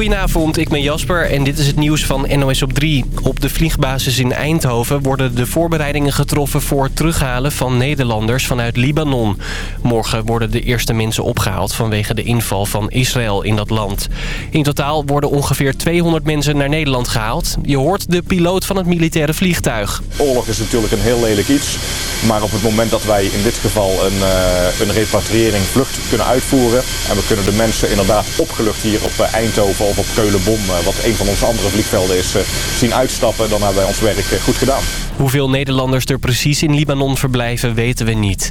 Goedenavond, ik ben Jasper en dit is het nieuws van NOS op 3. Op de vliegbasis in Eindhoven worden de voorbereidingen getroffen voor het terughalen van Nederlanders vanuit Libanon. Morgen worden de eerste mensen opgehaald vanwege de inval van Israël in dat land. In totaal worden ongeveer 200 mensen naar Nederland gehaald. Je hoort de piloot van het militaire vliegtuig. Oorlog is natuurlijk een heel lelijk iets. Maar op het moment dat wij in dit geval een, uh, een repatriëring vlucht kunnen uitvoeren... en we kunnen de mensen inderdaad opgelucht hier op eh, Eindhoven of op Keulen-Bom... Eh, wat een van onze andere vliegvelden is, zien uitstappen... dan hebben wij ons werk goed gedaan. Hoeveel Nederlanders er precies in Libanon verblijven weten we niet.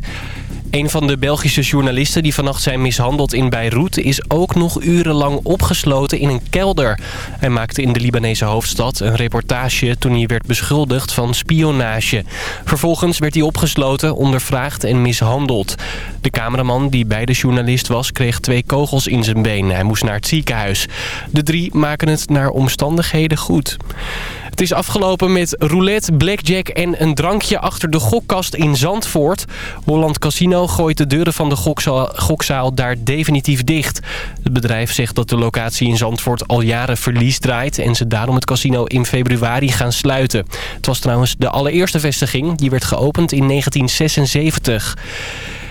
Een van de Belgische journalisten die vannacht zijn mishandeld in Beirut... is ook nog urenlang opgesloten in een kelder. Hij maakte in de Libanese hoofdstad een reportage... toen hij werd beschuldigd van spionage. Vervolgens werd hij opgesloten, ondervraagd en mishandeld. De cameraman die bij de journalist was... kreeg twee kogels in zijn been. Hij moest naar het ziekenhuis. De drie maken het naar omstandigheden goed. Het is afgelopen met roulette, blackjack en een drankje achter de gokkast in Zandvoort. Holland Casino gooit de deuren van de gokzaal, gokzaal daar definitief dicht. Het bedrijf zegt dat de locatie in Zandvoort al jaren verlies draait... en ze daarom het casino in februari gaan sluiten. Het was trouwens de allereerste vestiging. Die werd geopend in 1976.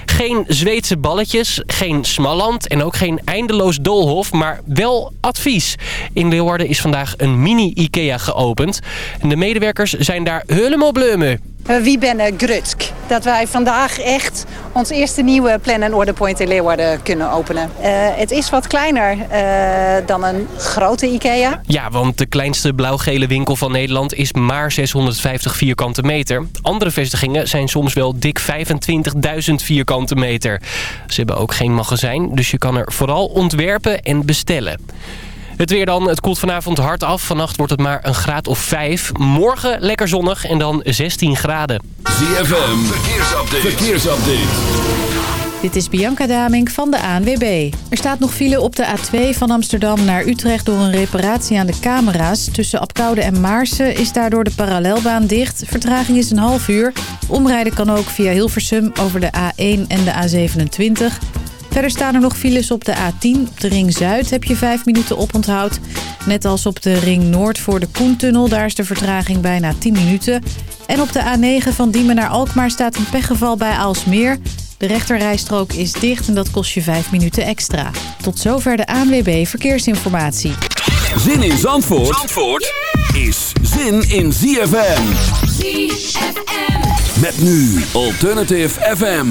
Geen Zweedse balletjes, geen Smalland en ook geen eindeloos doolhof, maar wel advies. In Leeuwarden is vandaag een mini-IKEA geopend. En de medewerkers zijn daar helemaal bleu. Wie ben Grutsk? Dat wij vandaag echt ons eerste nieuwe Plan and Order Point in Leeuwarden kunnen openen. Uh, het is wat kleiner uh, dan een grote IKEA. Ja, want de kleinste blauw-gele winkel van Nederland is maar 650 vierkante meter. Andere vestigingen zijn soms wel dik 25.000 vierkante meter. Ze hebben ook geen magazijn, dus je kan er vooral ontwerpen en bestellen. Het weer dan. Het koelt vanavond hard af. Vannacht wordt het maar een graad of 5. Morgen lekker zonnig en dan 16 graden. ZFM. Verkeersupdate. Verkeersupdate. Dit is Bianca Damink van de ANWB. Er staat nog file op de A2 van Amsterdam naar Utrecht door een reparatie aan de camera's. Tussen Apkoude en Maarsen is daardoor de parallelbaan dicht. Vertraging is een half uur. Omrijden kan ook via Hilversum over de A1 en de A27. Verder staan er nog files op de A10. Op de Ring Zuid heb je 5 minuten oponthoud. Net als op de Ring Noord voor de Koentunnel. Daar is de vertraging bijna 10 minuten. En op de A9 van Diemen naar Alkmaar staat een pechgeval bij Aalsmeer. De rechterrijstrook is dicht en dat kost je 5 minuten extra. Tot zover de ANWB Verkeersinformatie. Zin in Zandvoort, Zandvoort is zin in ZFM. ZFM. Met nu Alternative FM.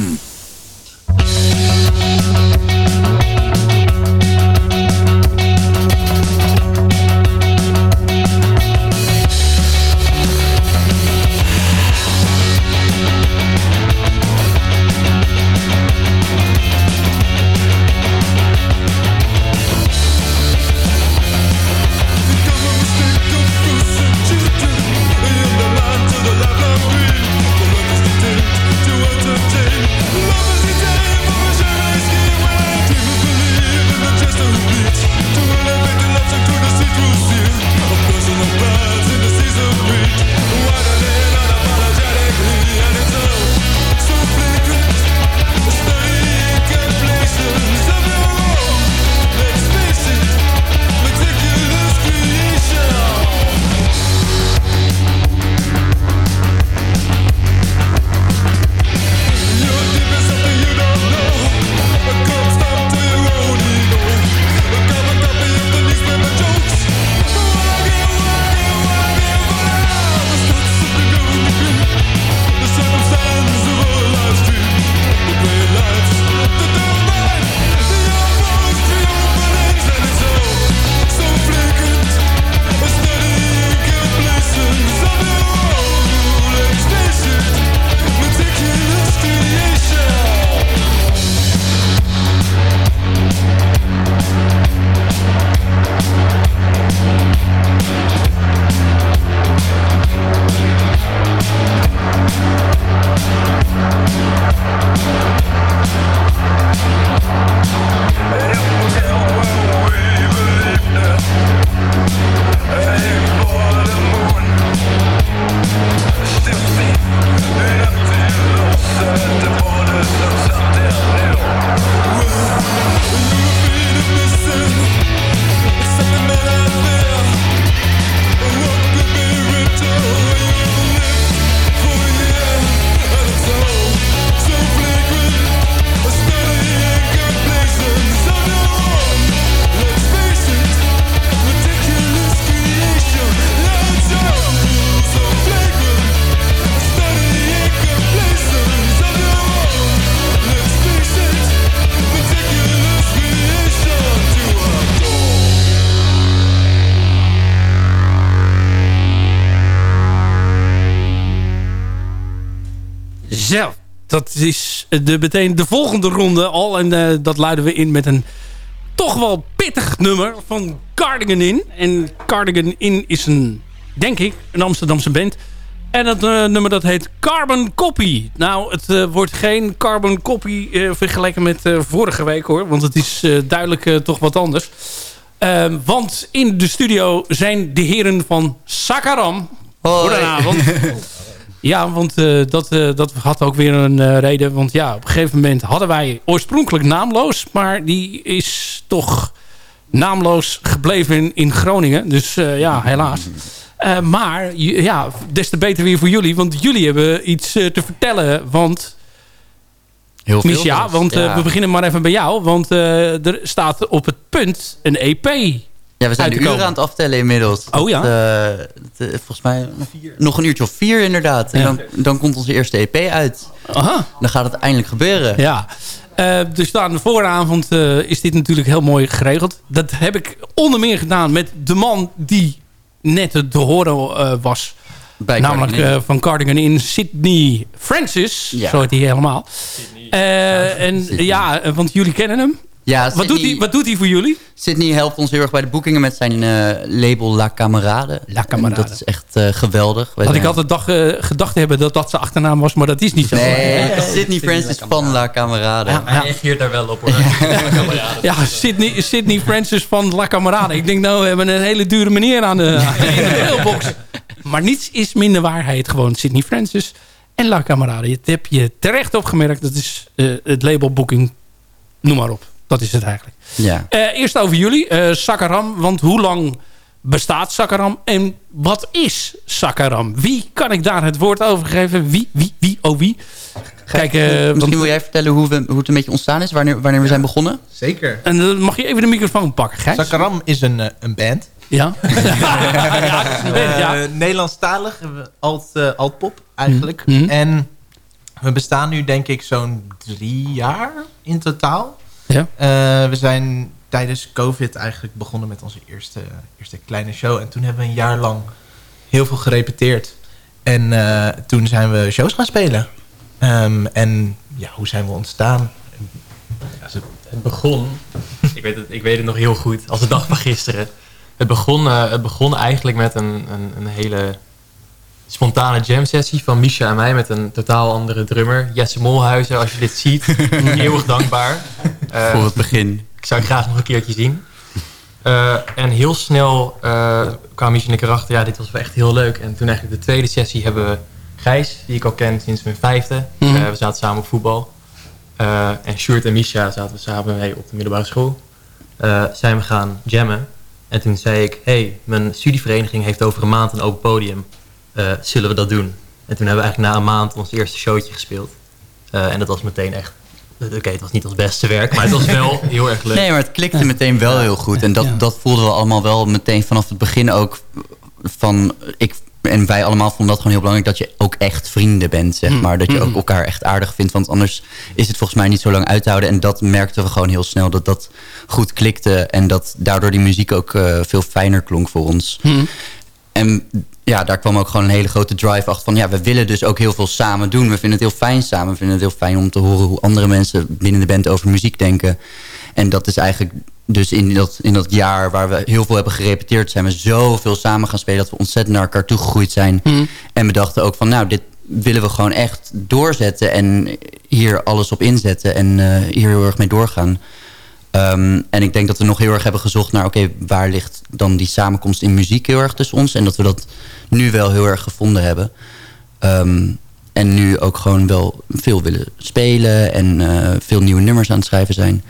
Zo, dat is de, meteen de volgende ronde al. En uh, dat luiden we in met een toch wel pittig nummer van Cardigan In. En Cardigan In is een, denk ik, een Amsterdamse band. En dat uh, nummer dat heet Carbon Copy. Nou, het uh, wordt geen Carbon Copy vergeleken met vorige week hoor. Want het is duidelijk toch wat anders. Ehm, want in de studio zijn de heren van Sakaram. Goedenavond. Ja, want uh, dat, uh, dat had ook weer een uh, reden. Want ja, op een gegeven moment hadden wij oorspronkelijk naamloos. Maar die is toch naamloos gebleven in, in Groningen. Dus ja, helaas. maar ja, des te beter weer voor jullie. Want jullie hebben iets te vertellen. Want... Heel veel. Misha, want ja. we beginnen maar even bij jou. Want er staat op het punt een EP ja, we zijn de uren aan het aftellen inmiddels. Oh ja? Dat, uh, volgens mij nog een uurtje of vier inderdaad. En ja. dan, dan komt onze eerste EP uit. Aha. Dan gaat het eindelijk gebeuren. Ja. Uh, dus aan de vooravond uh, is dit natuurlijk heel mooi geregeld. Dat heb ik onder meer gedaan met de man die net te horen was. Bij namelijk Cardigan van Cardigan in Sydney Francis. Ja. Zo heet hij helemaal. en Sydney. ja, want jullie kennen hem. Ja, Wat doet, hij, wat doet hij voor jullie? Sydney helpt ons heel erg bij de boekingen met zijn uh, label La Camarade. La Camarade. En dat is echt uh, geweldig. Had ik altijd dag, uh, gedacht hebben dat dat zijn achternaam was, maar dat is niet zo. Nee, Sydney Francis van La Camarade. Ja, hij reageert daar wel op hoor. ja, Sydney, Sydney Francis van La Camarade. Ik denk nou, we hebben een hele dure meneer aan de, aan de mailbox. Maar niets is minder waarheid. Gewoon Sydney Francis en La Camarade. Dat heb je terecht opgemerkt. Dat is het label booking. Noem maar op. Dat is het eigenlijk. Ja. Uh, eerst over jullie, uh, Sakaram. Want hoe lang bestaat Sakaram en wat is Sakaram? Wie kan ik daar het woord over geven? Wie, wie, wie, oh wie? Kijk, uh, Misschien want, wil jij vertellen hoe, we, hoe het een beetje ontstaan is, wanneer, wanneer we zijn begonnen? Zeker. En dan mag je even de microfoon pakken, Gijs. Sakaram is een, een band. Ja. ja, een band, ja. Nederlandstalig, alt, altpop eigenlijk. Mm -hmm. En we bestaan nu denk ik zo'n drie jaar in totaal. Ja. Uh, we zijn tijdens COVID eigenlijk begonnen met onze eerste, eerste kleine show. En toen hebben we een jaar lang heel veel gerepeteerd. En uh, toen zijn we shows gaan spelen. Um, en ja, hoe zijn we ontstaan? Ja, het begon, ik weet het, ik weet het nog heel goed, als de dag van gisteren. Het begon, uh, het begon eigenlijk met een, een, een hele spontane jam sessie van Misha en mij met een totaal andere drummer. Jesse Molhuizen, als je dit ziet, eeuwig dankbaar. Uh, Voor het begin. Ik zou het graag nog een keertje zien. Uh, en heel snel uh, kwam Misha en ik erachter, ja, dit was wel echt heel leuk. En toen eigenlijk de tweede sessie hebben we Gijs, die ik al ken sinds mijn vijfde. Mm -hmm. we zaten samen op voetbal. en Sjoerd en Misha zaten we samen mee op de middelbare school. zijn we gaan jammen. En toen zei ik, hey, mijn studievereniging heeft over een maand een open podium. Uh, zullen we dat doen? En toen hebben we eigenlijk na een maand ons eerste showtje gespeeld. Uh, en dat was meteen echt... Oké, okay, het was niet ons beste werk, maar het was wel heel erg leuk. Nee, maar het klikte meteen wel heel goed. En dat, ja. dat voelden we allemaal wel meteen vanaf het begin ook. Van, ik, en wij allemaal vonden dat gewoon heel belangrijk... dat je ook echt vrienden bent, zeg maar. Dat je ook elkaar echt aardig vindt. Want anders is het volgens mij niet zo lang uit te houden. En dat merkten we gewoon heel snel, dat dat goed klikte. En dat daardoor die muziek ook uh, veel fijner klonk voor ons. Hmm. En ja, daar kwam ook gewoon een hele grote drive achter van... ja, we willen dus ook heel veel samen doen. We vinden het heel fijn samen. We vinden het heel fijn om te horen hoe andere mensen binnen de band over muziek denken. En dat is eigenlijk dus in dat, in dat jaar waar we heel veel hebben gerepeteerd... zijn we zoveel samen gaan spelen dat we ontzettend naar elkaar toegegroeid zijn. Mm. En we dachten ook van, nou, dit willen we gewoon echt doorzetten... en hier alles op inzetten en uh, hier heel erg mee doorgaan. Um, en ik denk dat we nog heel erg hebben gezocht naar... oké, okay, waar ligt dan die samenkomst in muziek heel erg tussen ons? En dat we dat nu wel heel erg gevonden hebben. Um, en nu ook gewoon wel veel willen spelen... en uh, veel nieuwe nummers aan het schrijven zijn.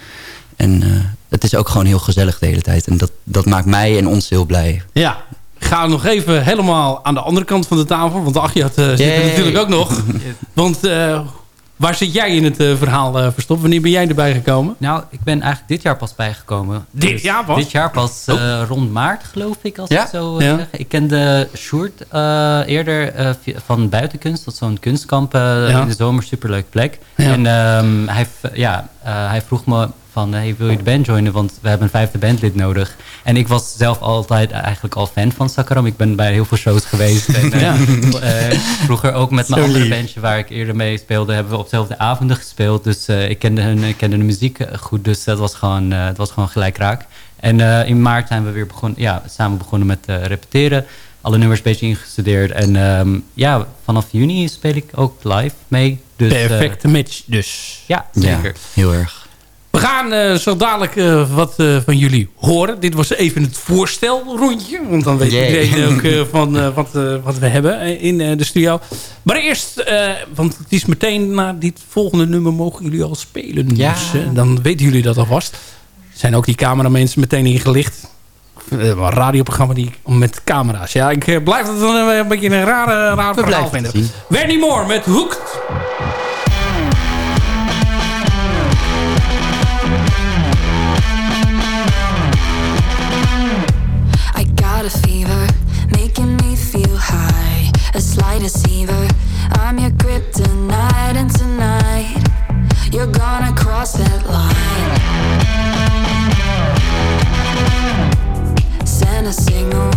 En uh, het is ook gewoon heel gezellig de hele tijd. En dat, dat maakt mij en ons heel blij. Ja, ga nog even helemaal aan de andere kant van de tafel. Want Achjat uh, zit er natuurlijk ook nog. Want uh, waar zit jij in het uh, verhaal uh, verstopt? Wanneer ben jij erbij gekomen? Nou, ik ben eigenlijk dit jaar pas bijgekomen. Dit dus jaar pas? Dit jaar pas uh, oh. rond maart, geloof ik, als ja? ik zo ja. zeg. Ik kende Sjoerd eerder van Buitenkunst. Dat is zo'n kunstkamp ja. in de zomer. Superleuk plek. En um, hij, ja, hij vroeg me van... hey, wil je de band joinen? Want we hebben een vijfde bandlid nodig. En ik was zelf altijd eigenlijk al fan van Sakaram. Ik ben bij heel veel shows geweest. En, eh, Ja. eh, vroeger ook met mijn andere bandje waar ik eerder mee speelde... hebben we op dezelfde avonden gespeeld. Dus eh, ik kende, hun, ik kende de muziek goed. Dus dat was gewoon, eh, het was gewoon gelijk raak. En eh, in maart zijn we weer begonnen, ja, samen begonnen met eh, repeteren. Alle nummers een beetje ingestudeerd. En ehm, ja, vanaf juni speel ik ook live mee. Dus, eh, Perfecte match dus. ja, Ja, zeker. heel erg. We gaan eh, zo dadelijk eh, wat eh, van jullie horen. Dit was even het voorstelrondje. Want dan weet iedereen ook van wat, wat we hebben in de studio. Maar eerst, want het is meteen na dit volgende nummer mogen jullie al spelen. Ja. Dus dan weten jullie dat alvast. Zijn ook die cameramensen meteen ingelicht. Een radioprogramma die met camera's. Ja, ik blijf het dan een beetje een rare, raar We verhaal vinden. Wendy Moore met Hooked. Send a signal,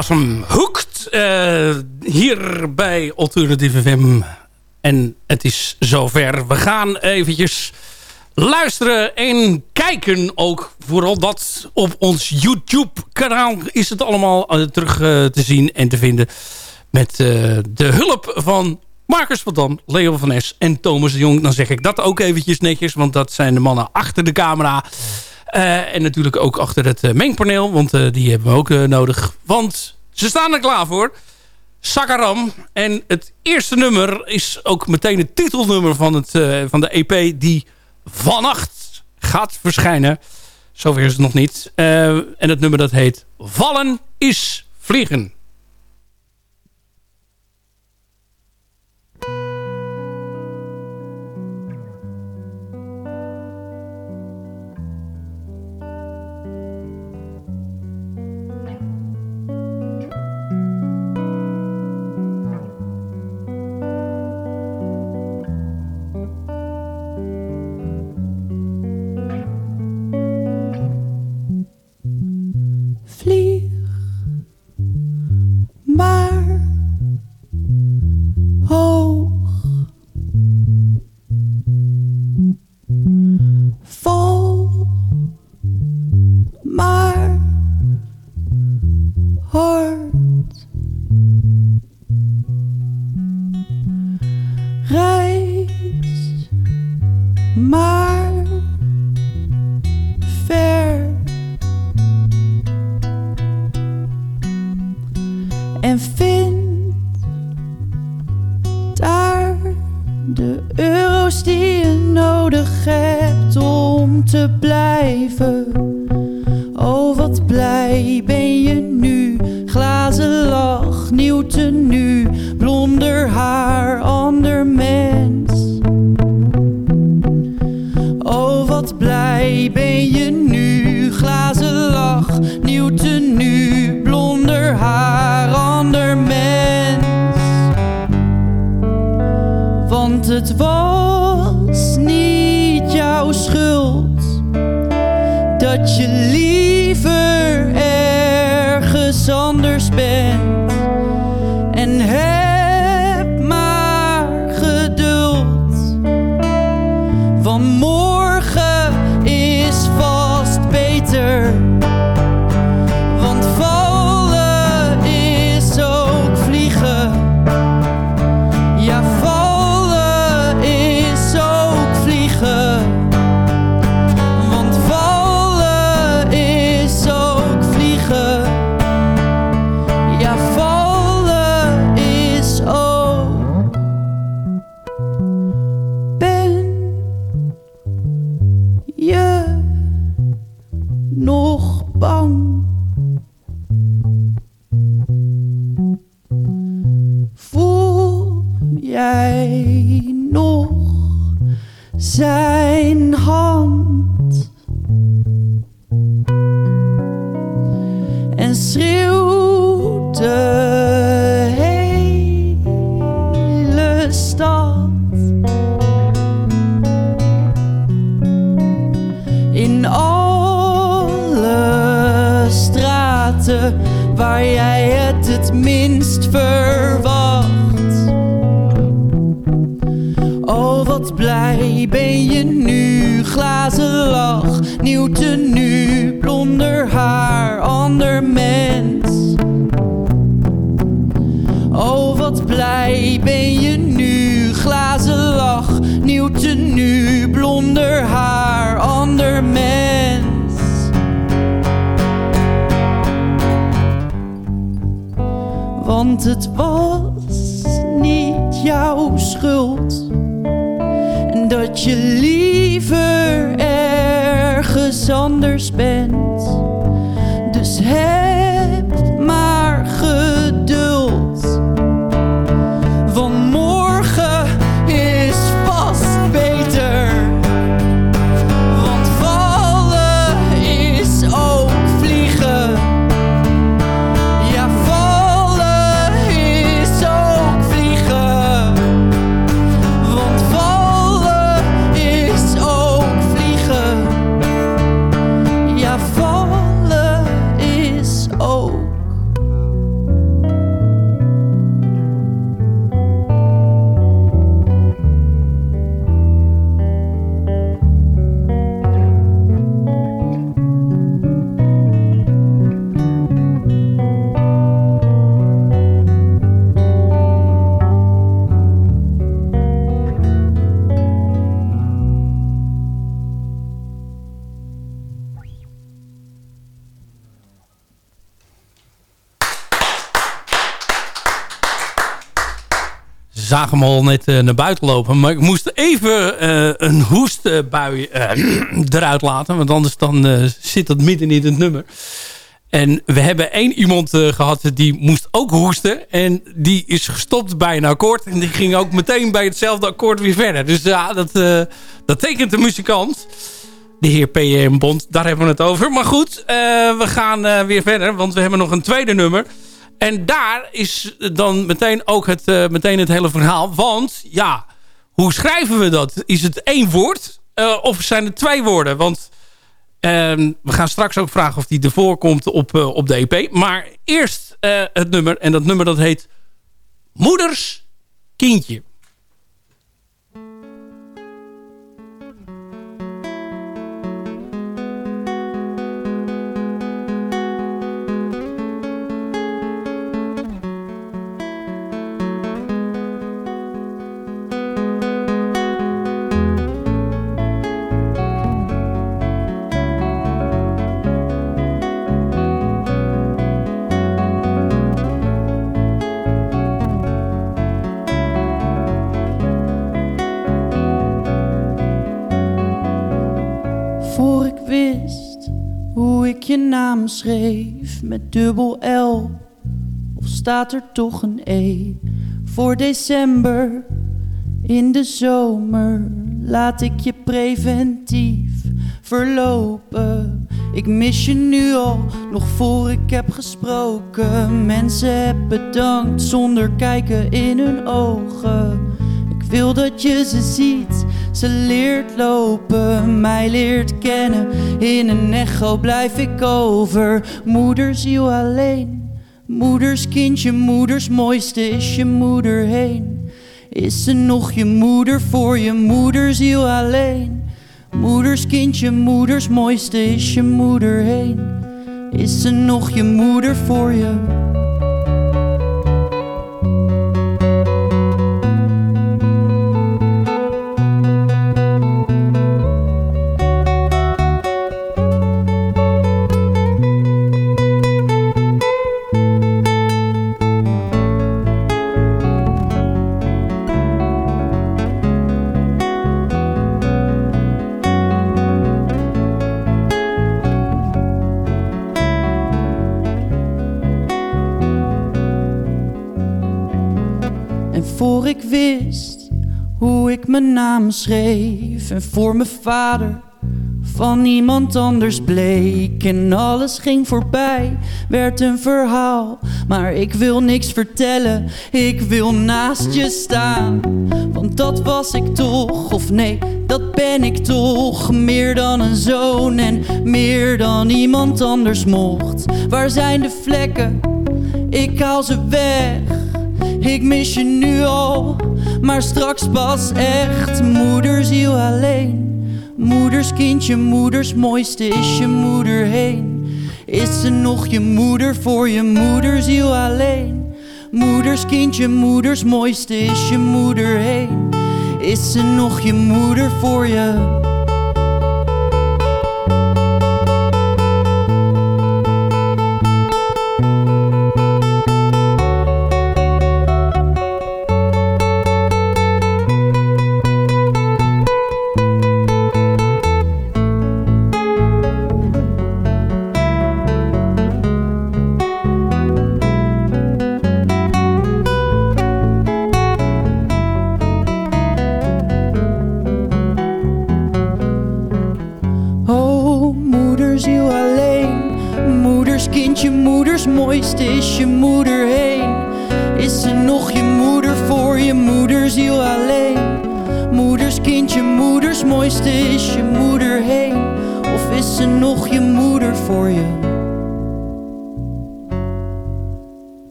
was hem hooked eh, hier bij Alternative FM. En het is zover. We gaan eventjes luisteren en kijken ook. Vooral dat op ons YouTube-kanaal is het allemaal eh, terug eh, te zien en te vinden. Met de hulp van Marcus van Dam, Leo van Es en Thomas de Jong. Dan zeg ik dat ook eventjes netjes, want dat zijn de mannen achter de camera. Eh, en natuurlijk ook achter het eh, mengpaneel, want eh, die hebben we ook nodig. Want ze staan er klaar voor. Sakaram. En het eerste nummer is ook meteen het titelnummer van, het, van de EP die vannacht gaat verschijnen. Zover is het nog niet. En het nummer dat heet Vallen is Vliegen. Zagen hem al net eh, naar buiten lopen. Maar ik moest even eh, een hoestbui eh, eruit laten. Want anders dan zit dat midden in het nummer. En we hebben één iemand eh, gehad die moest ook hoesten. En die is gestopt bij een akkoord. En die ging ook meteen bij hetzelfde akkoord weer verder. Dus ja, dat, dat tekent de muzikant. De heer P.M. Bond, daar hebben we het over. Maar goed, we gaan weer verder. Want we hebben nog een tweede nummer. En daar is dan meteen ook het, eh, meteen het hele verhaal. Want ja, hoe schrijven we dat? Is het één woord eh, of zijn het twee woorden? Want ehm, we gaan straks ook vragen of die ervoor komt op, eh, op de EP. Maar eerst het nummer. En dat nummer dat heet Moeders Kindje. Schreef met dubbel L? Of staat er toch een E voor december? In de zomer laat ik je preventief verlopen. Ik mis je nu al, nog voor ik heb gesproken. Mensen heb bedankt zonder kijken in hun ogen. Ik wil dat je ze ziet, ze leert lopen, mij leert kennen. In een echo blijf ik over, moederziel alleen. Moeders kindje, moeders mooiste is je moeder heen. Is ze nog je moeder voor je moederziel alleen? Moeders kindje, moeders mooiste is je moeder heen. Is ze nog je moeder voor je? Hoe ik mijn naam schreef en voor mijn vader van iemand anders bleek en alles ging voorbij, werd een verhaal. Maar ik wil niks vertellen, ik wil naast je staan. Want dat was ik toch, of nee, dat ben ik toch. Meer dan een zoon en meer dan iemand anders mocht. Waar zijn de vlekken? Ik haal ze weg. Ik mis je nu al, maar straks pas echt. Moederziel alleen. Moeders kindje, moeders mooiste is je moeder heen. Is ze nog je moeder voor je moederziel alleen? Moeders kindje, moeders mooiste is je moeder heen. Is ze nog je moeder voor je?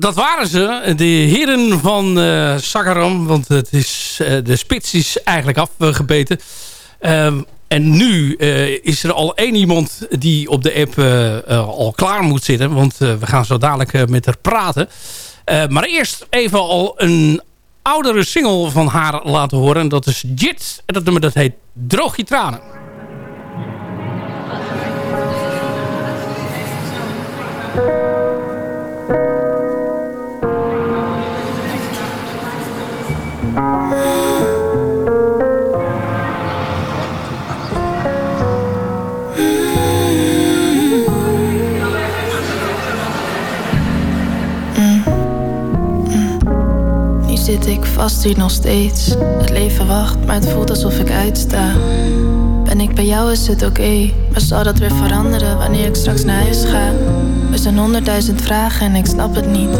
Dat waren ze, de heren van eh Sakaram. Want het is, eh, de spits is eigenlijk afgebeten. Ehm, en nu eh, is er al één iemand die op de app al klaar moet zitten. Want we gaan zo dadelijk met haar praten. Maar eerst even al een oudere single van haar laten horen. En dat is Jit. En dat nummer dat heet Droog je tranen. Zit ik vast hier nog steeds. Het leven wacht, maar het voelt alsof ik uitsta. Ben ik bij jou is het oké, maar zal dat weer veranderen wanneer ik straks naar huis ga? Er zijn honderdduizend vragen en ik snap het niet.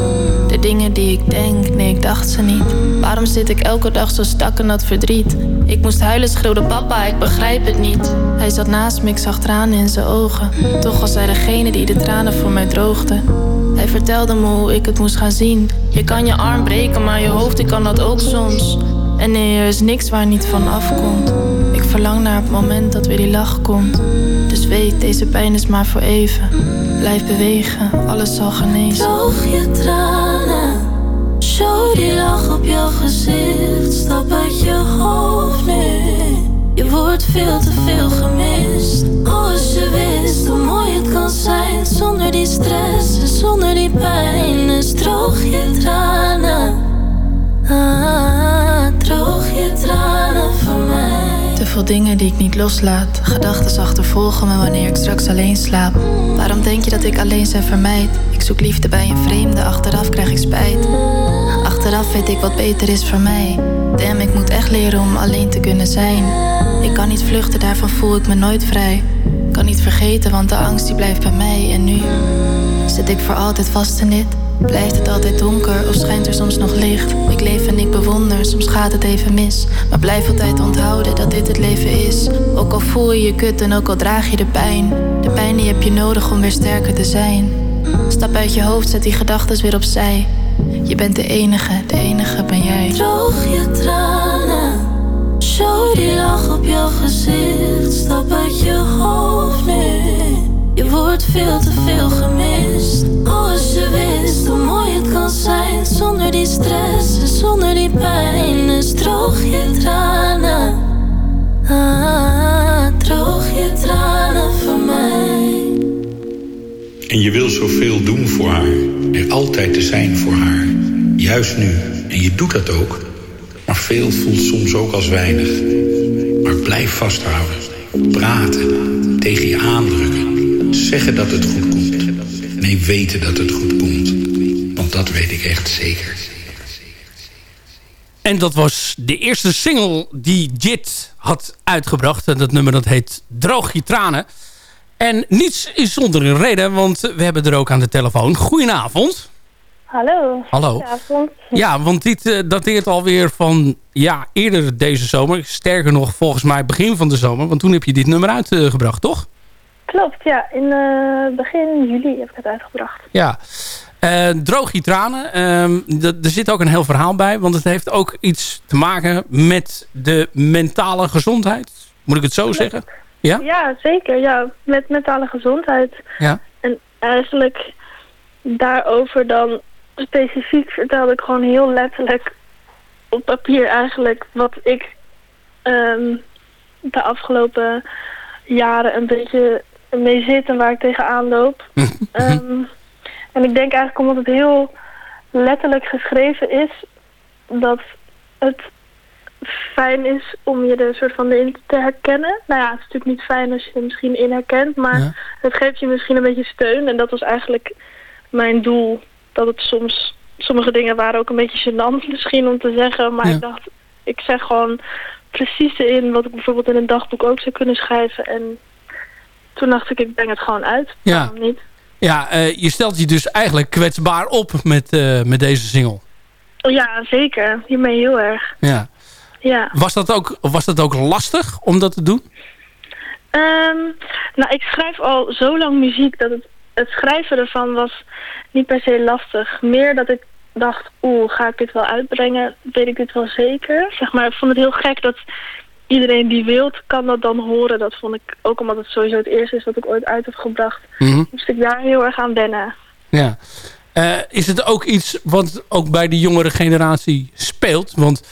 De dingen die ik denk, nee, ik dacht ze niet. Waarom zit ik elke dag zo stak in dat verdriet? Ik moest huilen, schreeuwde papa, ik begrijp het niet. Hij zat naast me, ik zag tranen in zijn ogen. Toch was hij degene die de tranen voor mij droogde. Hij vertelde me hoe ik het moest gaan zien. Je kan je arm breken, maar je hoofd, ik kan dat ook soms. En nee, er is niks waar niet van afkomt. Ik verlang naar het moment dat weer die lach komt. Dus weet, deze pijn is maar voor even. Blijf bewegen, alles zal genezen. Droog je tranen. Show die lach op jouw gezicht. Stap uit je hoofd nu. Je wordt veel te veel gemist. Oh, als je wist hoe mooi het kan zijn zonder die stress en zonder die pijn. Dus droog je tranen. Ah, droog je tranen voor mij. Te veel dingen die ik niet loslaat. Gedachten achtervolgen me wanneer ik straks alleen slaap. Waarom denk je dat ik alleen zijn vermijd? Ik zoek liefde bij een vreemde, achteraf krijg ik spijt. Achteraf weet ik wat beter is voor mij. Damn, ik moet echt leren om alleen te kunnen zijn. Ik kan niet vluchten, daarvan voel ik me nooit vrij. Kan niet vergeten, want de angst die blijft bij mij. En nu zit ik voor altijd vast in dit. Blijft het altijd donker of schijnt er soms nog licht? Ik leef en ik bewonder, soms gaat het even mis. Maar blijf altijd onthouden dat dit het leven is. Ook al voel je je kut en ook al draag je de pijn. De pijn die heb je nodig om weer sterker te zijn. Stap uit je hoofd, zet die gedachten weer opzij. Je bent de enige, de enige ben jij. Droog je tranen. Show die lach op jouw gezicht. Stap uit je hoofd nu. Je wordt veel te veel gemist. Oh, als je wist hoe mooi het kan zijn. Zonder die stress en zonder die pijn. Dus droog je tranen. Ah, droog je tranen voor mij. En je wil zoveel doen voor haar. Er altijd te zijn voor haar. Juist nu. En je doet dat ook. Maar veel voelt soms ook als weinig. Maar blijf vasthouden. Praten. Tegen je aandrukken. Zeggen dat het goed komt. Nee, weten dat het goed komt. Want dat weet ik echt zeker. En dat was de eerste single die Jit had uitgebracht. En dat nummer dat heet Droog je tranen. En niets is zonder een reden, want we hebben er ook aan de telefoon. Goedenavond. Hallo. Hallo. Goedenavond. Ja, want dit eh, dateert alweer van ja, eerder deze zomer. Sterker nog, volgens mij begin van de zomer. Want toen heb je dit nummer uitgebracht, toch? Klopt, ja. In eh, begin juli heb ik het uitgebracht. Ja. Eh, droog je tranen. Ehm, er zit ook een heel verhaal bij. Want het heeft ook iets te maken met de mentale gezondheid. Moet ik het zo zeggen? Ja? Ja, zeker. Ja, met mentale gezondheid. Ja. En eigenlijk daarover dan specifiek vertelde ik gewoon heel letterlijk op papier eigenlijk wat ik ehm, de afgelopen jaren een beetje mee zit en waar ik tegenaan loop. Ehm, en ik denk eigenlijk omdat het heel letterlijk geschreven is, dat het fijn is om je er soort van in te herkennen. Nou ja, het is natuurlijk niet fijn als je er misschien in herkent, maar het geeft je misschien een beetje steun. En dat was eigenlijk mijn doel. Dat het soms, sommige dingen waren ook een beetje gênant misschien om te zeggen, maar ik dacht, ik zeg gewoon precies in wat ik bijvoorbeeld in een dagboek ook zou kunnen schrijven. En toen dacht ik, ik breng het gewoon uit. Ja. Waarom niet? Ja, eh, je stelt je dus eigenlijk kwetsbaar op met, eh, met deze single. Oh Ja, zeker. Hiermee heel erg. Ja. Ja. Was dat ook, was dat ook lastig om dat te doen? Ehm, nou, ik schrijf al zo lang muziek dat het, het schrijven ervan was niet per se lastig. Meer dat ik dacht, oeh, ga ik dit wel uitbrengen? Weet ik dit wel zeker? Zeg maar, ik vond het heel gek dat iedereen die wilt, kan dat dan horen. Dat vond ik, ook omdat het sowieso het eerste is wat ik ooit uit heb gebracht, Mhm. moest ik daar heel erg aan wennen. Ja. Eh, is het ook iets wat ook bij de jongere generatie speelt? Want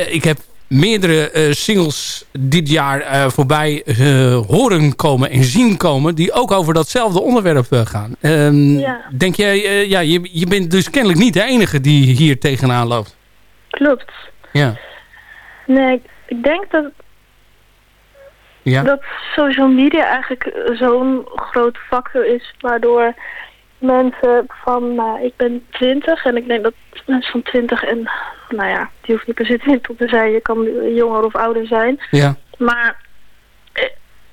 ik heb meerdere eh, singles dit jaar eh, voorbij eh, horen komen en zien komen... die ook over datzelfde onderwerp eh, gaan. Ehm, Ja. Denk jij, eh, ja, je, je bent dus kennelijk niet de enige die hier tegenaan loopt. Klopt. Ja. Nee, ik, ik denk dat Ja. dat social media eigenlijk zo'n groot factor is waardoor mensen van, nou, ik ben 20 en ik denk dat mensen van 20 en, nou ja, die hoeft niet per se 20 te zijn, je kan jonger of ouder zijn. Ja. Maar eh,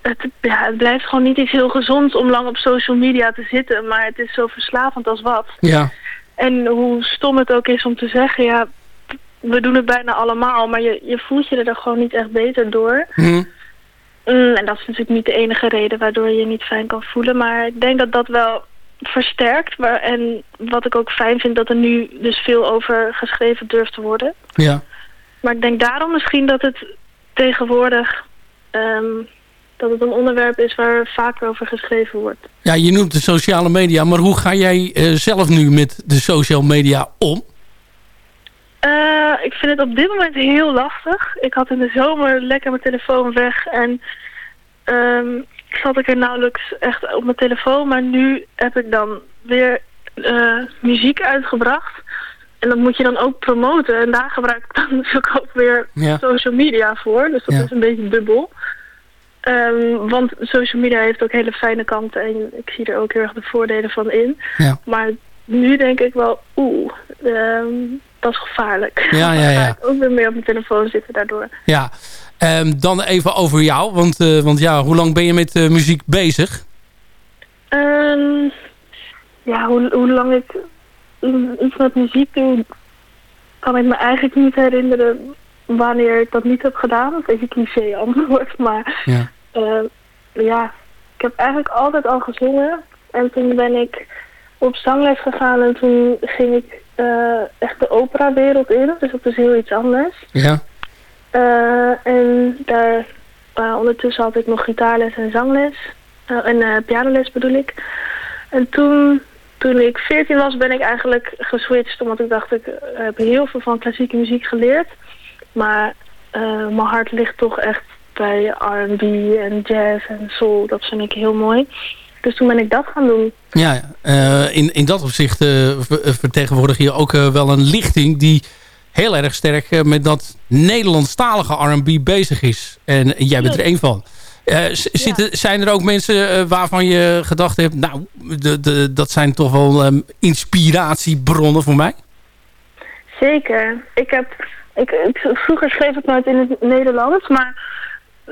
het, ja, het blijft gewoon niet iets heel gezonds om lang op social media te zitten, maar het is zo verslavend als wat. Ja. En hoe stom het ook is om te zeggen, ja, we doen het bijna allemaal, maar je, je voelt je er gewoon niet echt beter door. Mhm. Mm, en dat is natuurlijk niet de enige reden waardoor je je niet fijn kan voelen. Maar ik denk dat dat wel versterkt. Maar, en wat ik ook fijn vind, dat er nu dus veel over geschreven durft te worden. Ja. Maar ik denk daarom misschien dat het tegenwoordig... ehm, dat het een onderwerp is waar vaker over geschreven wordt. ja, je noemt de sociale media, maar hoe ga jij eh, zelf nu met de social media om? Eh, ik vind het op dit moment heel lastig. Ik had in de zomer lekker mijn telefoon weg en ehm, zat ik er nauwelijks echt op mijn telefoon. Maar nu heb ik dan weer eh, muziek uitgebracht. En dat moet je dan ook promoten. En daar gebruik ik dan natuurlijk ook weer Ja. social media voor. Dus dat Ja. is een beetje dubbel. Ehm, want social media heeft ook hele fijne kanten. En ik zie er ook heel erg de voordelen van in. Ja. Maar nu denk ik wel, oeh, ehm, dat is gevaarlijk. Ja, ja, ja. ga ik ook weer meer op mijn telefoon zitten daardoor. Ja, Ehm, dan even over jou. Want, eh, want ja, hoe lang ben je met eh, muziek bezig? Ehm, ja, hoe, hoe lang ik iets met muziek doe, kan ik me eigenlijk niet herinneren wanneer ik dat niet heb gedaan. Een beetje cliché antwoord, maar Ja. eh, ja, ik heb eigenlijk altijd al gezongen. En toen ben ik op zangles gegaan en toen ging ik echt de operawereld in. Dus dat is heel iets anders. Ja. Eh, en daar, ondertussen had ik nog gitaarles en zangles. Eh, en eh, pianoles bedoel ik. En toen, toen ik 14 was, ben ik eigenlijk geswitcht. Omdat ik dacht, ik heb heel veel van klassieke muziek geleerd. Maar mijn hart ligt toch echt bij R&B en jazz en soul. Dat vind ik heel mooi. Dus toen ben ik dat gaan doen. Ja, in, in dat opzicht ver- vertegenwoordig je ook wel een lichting die heel erg sterk eh, met dat Nederlandstalige R&B bezig is. En jij bent er één van. Eh, zitten, Zijn er ook mensen eh, waarvan je gedacht hebt... nou, de, de, dat zijn toch wel ehm, inspiratiebronnen voor mij? Zeker. Ik heb, ik, ik, vroeger schreef ik nooit in het Nederlands, maar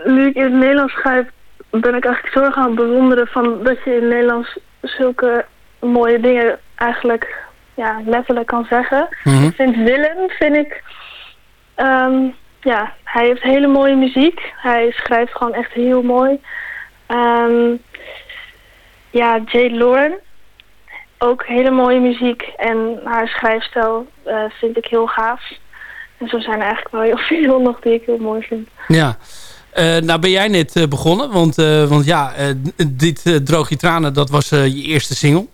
nu ik in het Nederlands schrijf, ben ik eigenlijk zo erg aan het bewonderen van dat je in het Nederlands zulke mooie dingen eigenlijk ja, letterlijk kan zeggen. Mhm. Ik vind Willem, vind ik, ehm, ja, hij heeft hele mooie muziek. Hij schrijft gewoon echt heel mooi. Ehm, ja, Jade Lauren, ook hele mooie muziek en haar schrijfstijl eh, vind ik heel gaaf. En zo zijn er eigenlijk wel heel veel nog die ik heel mooi vind. Ja. Eh, nou ben jij net eh, begonnen, want, want ja, dit Droog je tranen, dat was je eerste single.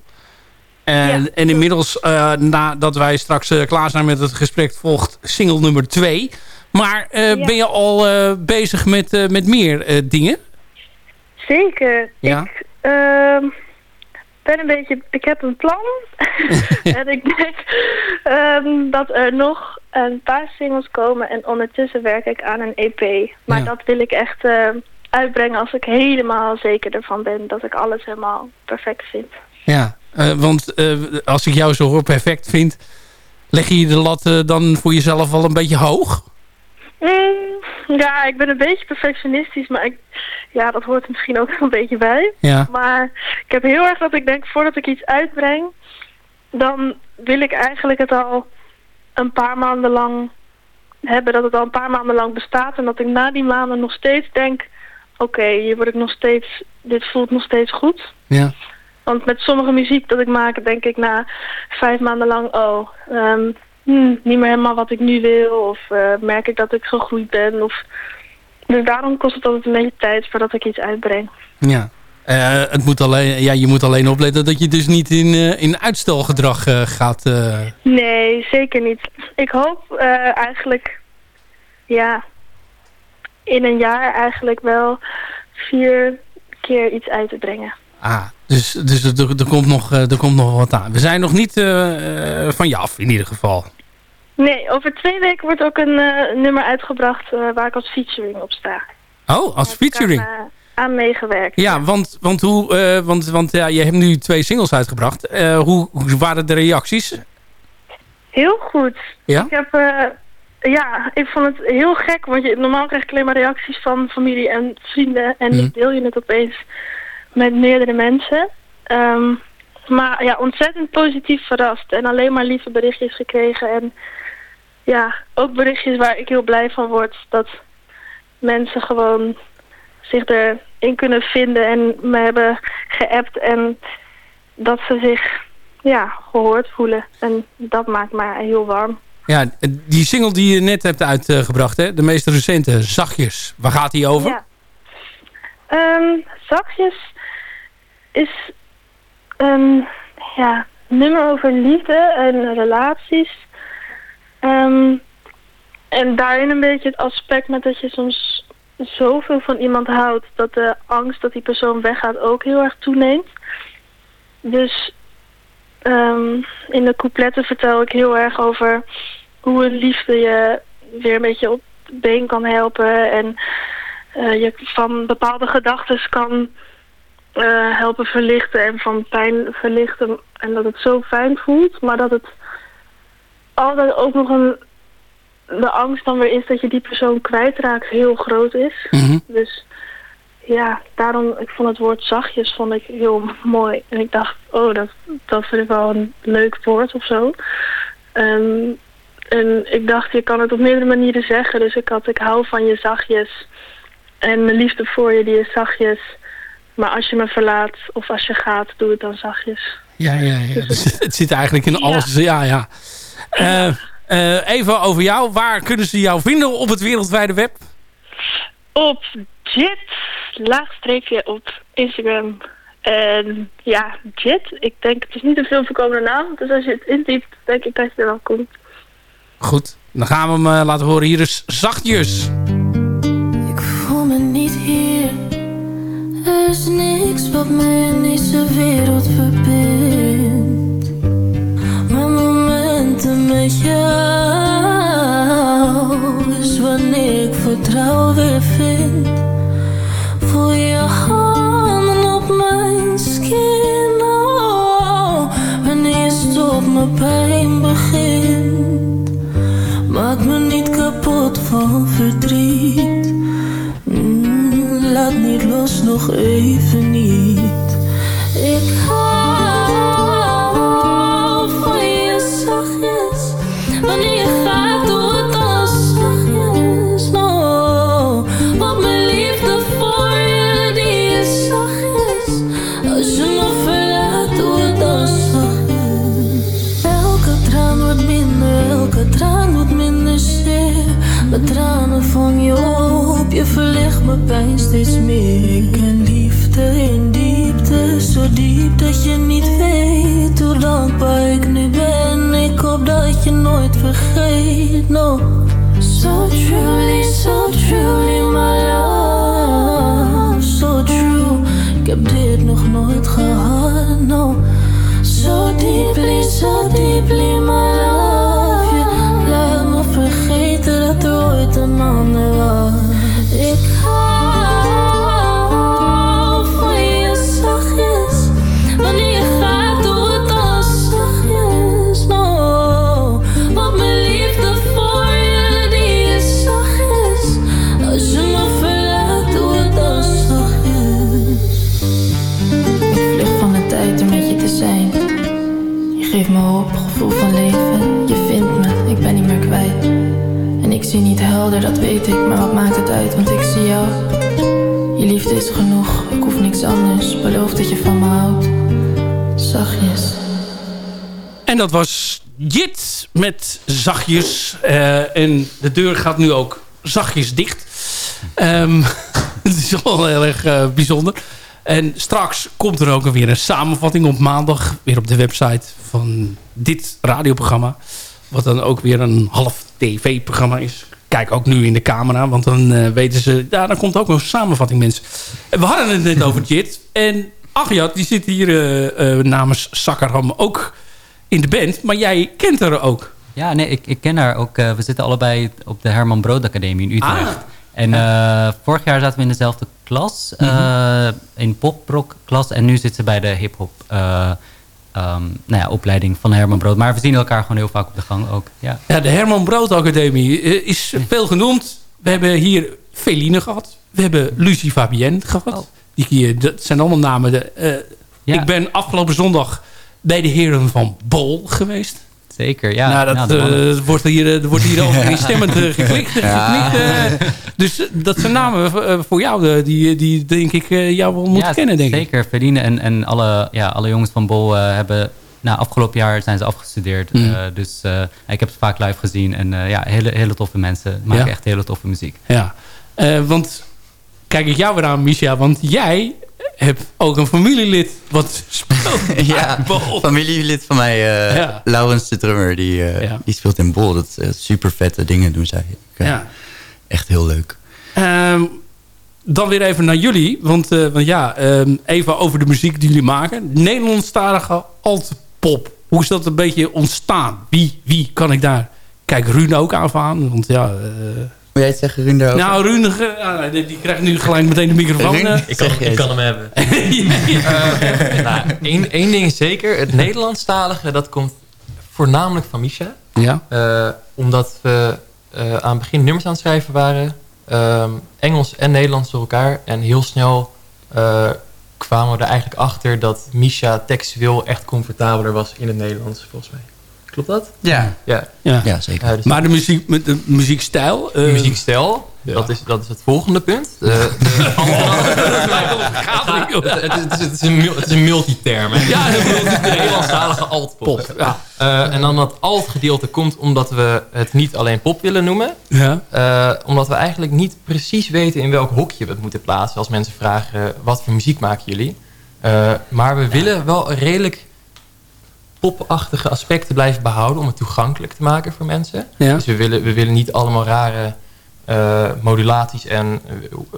En, en inmiddels, eh, nadat wij straks eh, klaar zijn met het gesprek, volgt single nummer 2. Maar eh, ben je al bezig met, met meer dingen? Zeker. Ja. Ik ehm, ben een beetje, ik heb een plan. en ik denk ehm, dat er nog een paar singles komen en ondertussen werk ik aan een EP. Maar Ja. dat wil ik echt eh, uitbrengen als ik helemaal zeker ervan ben dat ik alles helemaal perfect vind. Ja, want eh, als ik jou zo perfect vind, leg je de lat eh, dan voor jezelf wel een beetje hoog? Mm, ja, ik ben een beetje perfectionistisch, maar ik, ja, dat hoort er misschien ook een beetje bij. Ja. Maar ik heb heel erg dat ik denk, voordat ik iets uitbreng, dan wil ik eigenlijk het al een paar maanden lang hebben, dat het al een paar maanden lang bestaat. En dat ik na die maanden nog steeds denk, oké, hier word ik nog steeds, dit voelt nog steeds goed. Ja. Want met sommige muziek dat ik maak, denk ik na vijf maanden lang, oh, ehm, hmm, niet meer helemaal wat ik nu wil. Of eh, merk ik dat ik gegroeid ben. Of... Dus daarom kost het altijd een beetje tijd voordat ik iets uitbreng. Ja. Eh, het moet alleen, ja, je moet alleen opletten dat je dus niet in, eh, in uitstelgedrag gaat. Nee, zeker niet. Ik hoop eigenlijk, ja, in een jaar eigenlijk wel vier keer iets uit te brengen. Ah, dus, dus er, er, komt nog, eh, er komt nog wat aan. We zijn nog niet eh, eh, van je af in ieder geval. Nee, over twee weken wordt ook een eh, nummer uitgebracht eh, waar ik als featuring op sta. Oh, als featuring. Aan, eh, aan meegewerkt. Ja, want, want, hoe, eh, want, want ja, je hebt nu twee singles uitgebracht. Eh, hoe, hoe waren de reacties? Heel goed. Ja? Ik heb, eh, ja, ik vond het heel gek, want je, normaal krijg ik alleen maar reacties van familie en vrienden. En nu deel je het opeens met meerdere mensen. Ehm, maar ja, ontzettend positief verrast en alleen maar lieve berichtjes gekregen. En ja, ook berichtjes waar ik heel blij van word. Dat mensen gewoon zich erin kunnen vinden en me hebben geappt. En dat ze zich ja, gehoord voelen. En dat maakt mij heel warm. Ja, die single die je net hebt uitgebracht, hè? de meest recente, Zachtjes. Waar gaat die over? Ja. Ehm, Zachtjes is een ja, nummer over liefde en relaties. Ehm, en daarin een beetje het aspect met dat je soms zoveel van iemand houdt dat de angst dat die persoon weggaat ook heel erg toeneemt. Dus ehm, in de coupletten vertel ik heel erg over hoe een liefde je weer een beetje op de been kan helpen en eh, je van bepaalde gedachten kan eh, helpen verlichten en van pijn verlichten en dat het zo fijn voelt, maar dat het altijd ook nog een de angst dan weer is dat je die persoon kwijtraakt heel groot is. Dus ja, daarom, ik vond het woord zachtjes vond ik heel mooi. En ik dacht, oh, dat, dat vind ik wel een leuk woord of zo. Ehm, en ik dacht, je kan het op meerdere manieren zeggen. Dus ik had, ik hou van je zachtjes. En mijn liefde voor je, die is zachtjes. Maar als je me verlaat of als je gaat, doe het dan zachtjes. Ja, ja, ja. Dus het zit eigenlijk in alles. Ja, ja. Eh, eh, even over jou. Waar kunnen ze jou vinden op het wereldwijde web? Op Jit, laagstreepje op Instagram. En ja, Jit, ik denk het is niet een veel voorkomende naam. Dus als je het intypt, denk ik dat je er wel komt. Goed, dan gaan we hem eh, laten horen. Hier is Zachtjes. Er is niks wat mij in deze wereld verbindt. Maar momenten met jou is wanneer ik vertrouwen weer vind. Voel je handen op mijn skin. Oh, wanneer je stopt, mijn pijn nog even niet. Ik hou van je zachtjes. Wanneer je gaat, doe het dan zachtjes. No, want mijn liefde voor je, die is zachtjes. Als je me verlaat, doe het dan zachtjes. Elke traan wordt minder, elke traan wordt minder zeer. Mijn tranen vang je op, je verlicht mijn pijn steeds meer. Ik helder, dat weet ik, maar wat maakt het uit, want ik zie jou. Je liefde is genoeg, ik hoef niks anders. Beloof dat je van me houdt. Zachtjes. En dat was Jit met zachtjes. Eh, en de deur gaat nu ook zachtjes dicht. Ehm, het is wel heel erg eh, bijzonder. En straks komt er ook weer een samenvatting op maandag. Weer op de website van dit radioprogramma. Wat dan ook weer een half tv-programma is. Kijk ook nu in de camera. Want dan eh, weten ze... Ja, dan komt ook een samenvatting mensen. En we hadden het net over Jit. En Agiat die zit hier eh, eh, namens Sakkerham ook in de band. Maar jij kent haar ook. Ja, nee, ik, ik ken haar ook. eh, we zitten allebei op de Herman Brood Academie in Utrecht. Ah. En eh, vorig jaar zaten we in dezelfde klas. eh, in pop-rock klas. En nu zit ze bij de hip-hop eh, ehm, nou ja, opleiding van Herman Brood. Maar we zien elkaar gewoon heel vaak op de gang ook. Ja. Ja, de Herman Brood Academie eh, is veel genoemd. We hebben hier Feline gehad. We hebben Lucie Fabienne gehad. Die, hier- dat zijn allemaal namen. De, eh, Ik ben afgelopen zondag bij de heren van Bol geweest. Zeker, ja. Nou, dat eh, mannen. wordt hier, er wordt hier over instemmend uh, geklikt. Eh. dus eh, dat zijn namen eh, voor jou, eh, die, die denk ik eh, jou wel moeten ja, kennen, denk ik. zeker. Feline en, en alle, ja, alle jongens van Bol eh, hebben... Nou, afgelopen jaar zijn ze afgestudeerd. Mm. Eh, dus eh, ik heb ze vaak live gezien. En eh, ja, hele, hele toffe mensen. Maken Ja. echt hele toffe muziek. Ja, Eh, want kijk ik jou weer aan, Misha. Want jij hebt ook een familielid wat speelt ja, Bol. familielid van mij, eh Ja. Laurens de drummer, die, eh, die speelt in Bol. Dat is super vette dingen doen zij. Eh, Ja. Echt heel leuk. Ehm, dan weer even naar jullie. Want, eh, want ja, ehm, even over de muziek die jullie maken. Nederlandstalige alt-pop. Hoe is dat een beetje ontstaan? Wie, wie kan ik daar... Kijk, Rune ook aan. Want ja... Wil jij het zeggen, Rune? daarover? nou, Rune, eh, ah, die, die krijgt nu gelijk meteen de microfoon. Rune? eh. Ik kan, ik kan hem hebben. Eh, nou, één, één ding is zeker. Het Nederlandstalige, dat komt voornamelijk van Misha. Ja. Eh, omdat we eh, aan het begin nummers aan het schrijven waren. ehm, Engels en Nederlands door elkaar. En heel snel eh, kwamen we er eigenlijk achter dat Misha textueel echt comfortabeler was in het Nederlands, volgens mij. Klopt dat? Ja. Ja, Ja. Ja, zeker. Ja, dus Maar de, muziek, met de muziekstijl... eh, muziekstijl, dat, is, dat is het volgende punt. Eh, de het, het, is, een, een multiterm. Hè? Ja, de Nederlandstalige altpop. Pop, ja. Eh, en dan dat alt-gedeelte komt omdat we het niet alleen pop willen noemen. Ja. Eh, omdat we eigenlijk niet precies weten in welk hokje we het moeten plaatsen. Als mensen vragen, wat voor muziek maken jullie? Eh, maar we willen wel redelijk popachtige aspecten blijven behouden... om het toegankelijk te maken voor mensen. Ja. Dus we willen, we willen niet allemaal rare eh, modulaties en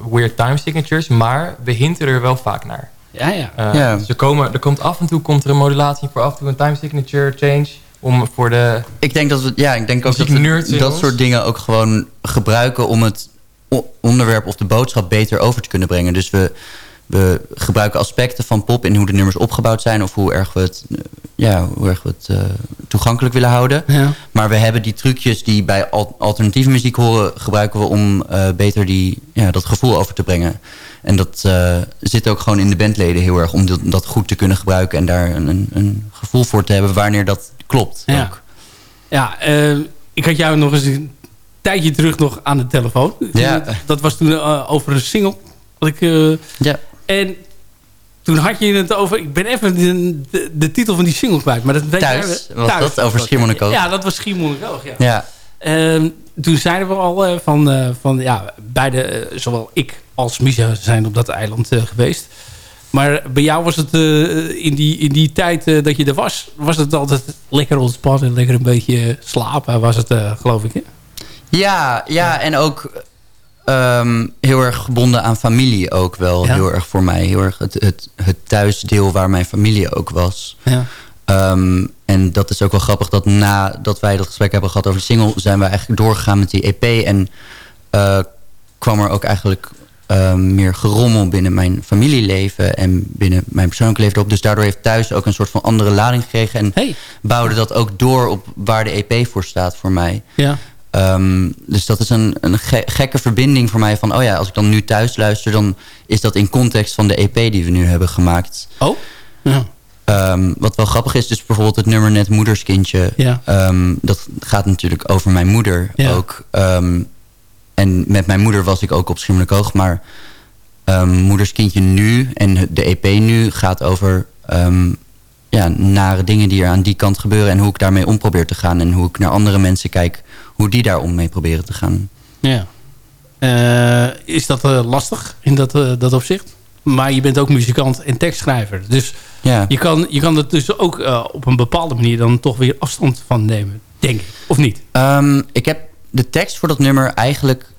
weird time signatures... maar we hinten er wel vaak naar. Ja, ja. Eh, Ja. Dus er, komen, er komt af en toe komt er een modulatie voor af en toe een time signature change... om voor de Ik denk dat we, ja, ik denk ook dat we dat soort dingen ook gewoon gebruiken om het onderwerp of de boodschap beter over te kunnen brengen. Dus we, we gebruiken aspecten van pop in hoe de nummers opgebouwd zijn of hoe erg we het, eh, ja, hoe erg we het eh, toegankelijk willen houden. Ja. Maar we hebben die trucjes die bij al- alternatieve muziek horen, gebruiken we om eh, beter die, ja, dat gevoel over te brengen. En dat zit ook gewoon in de bandleden heel erg om dat, goed te kunnen gebruiken en daar een, een, een gevoel voor te hebben wanneer dat klopt. Ja. ook. Ja, ik had jou nog eens een tijdje terug nog aan de telefoon. Ja. Dat was toen over een single. Wat ik, Ja. En toen had je het over... Ik ben even de, de, de titel van die single kwijt. Maar dat weet Thuis? jij- Was dat over Schiermonnikoog? Ja, dat was Schiermonnikoog, ja. Ja. Ehm, toen zeiden we al eh, van, eh, van ja, beide, eh, zowel ik als Misha zijn op dat eiland geweest. Maar bij jou was het in, die, in die tijd dat je er was, was het altijd lekker ontspannen en lekker een beetje slapen, was het geloof ik. Hè? Ja, ja, en ook ehm, heel erg gebonden aan familie ook wel. Ja. Heel erg voor mij. Heel erg het, het, het thuisdeel waar mijn familie ook was. Ja. Ehm, en dat is ook wel grappig dat nadat wij dat gesprek hebben gehad over de single... zijn we eigenlijk doorgegaan met die EP. En eh, kwam er ook eigenlijk ehm, meer gerommel binnen mijn familieleven... en binnen mijn persoonlijke leven erop. Dus daardoor heeft thuis ook een soort van andere lading gekregen. En Hey. bouwde dat ook door op waar de EP voor staat voor mij. Ja. Ehm, dus dat is een, een ge- gekke verbinding voor mij van... oh ja, als ik dan nu thuis luister... dan is dat in context van de EP die we nu hebben gemaakt. Oh? Ja. Ehm, wat wel grappig is, dus bijvoorbeeld het nummer net Moederskindje. Ja. Ehm, dat gaat natuurlijk over mijn moeder Ja. ook. En met mijn moeder was ik ook op Schiermonnikoog. Maar Moederskindje nu en de EP nu gaat over... ja, nare dingen die er aan die kant gebeuren... en hoe ik daarmee om probeer te gaan. En hoe ik naar andere mensen kijk, hoe die daar om mee proberen te gaan. ja. Eh, is dat eh, lastig in dat, eh, dat opzicht? Maar je bent ook muzikant en tekstschrijver. Dus Ja. je kan, je kan er dus ook op een bepaalde manier dan toch weer afstand van nemen, denk ik. Of niet? Ehm, ik heb de tekst voor dat nummer eigenlijk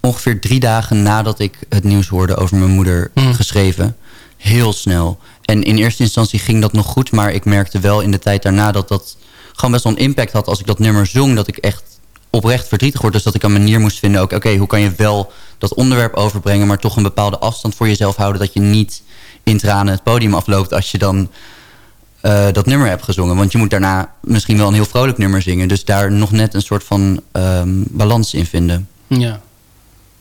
ongeveer drie dagen nadat ik het nieuws hoorde over mijn moeder Hmm. geschreven. Heel snel. En in eerste instantie ging dat nog goed, maar ik merkte wel in de tijd daarna dat dat gewoon best wel een impact had als ik dat nummer zong. Dat ik echt oprecht verdrietig word. Dus dat ik een manier moest vinden ook, oké, hoe kan je wel dat onderwerp overbrengen, maar toch een bepaalde afstand voor jezelf houden. Dat je niet in tranen het podium afloopt als je dan eh, dat nummer hebt gezongen. Want je moet daarna misschien wel een heel vrolijk nummer zingen. Dus daar nog net een soort van ehm, balans in vinden. Ja.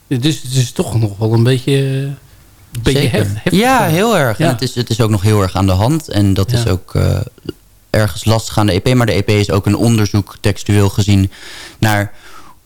Dus het is toch nog wel een beetje, een beetje hef- heftig. Ja, heel erg. Ja. En het is, het is ook nog heel erg aan de hand. En dat is ook eh, ergens lastig aan de EP. Maar de EP is ook een onderzoek textueel gezien... naar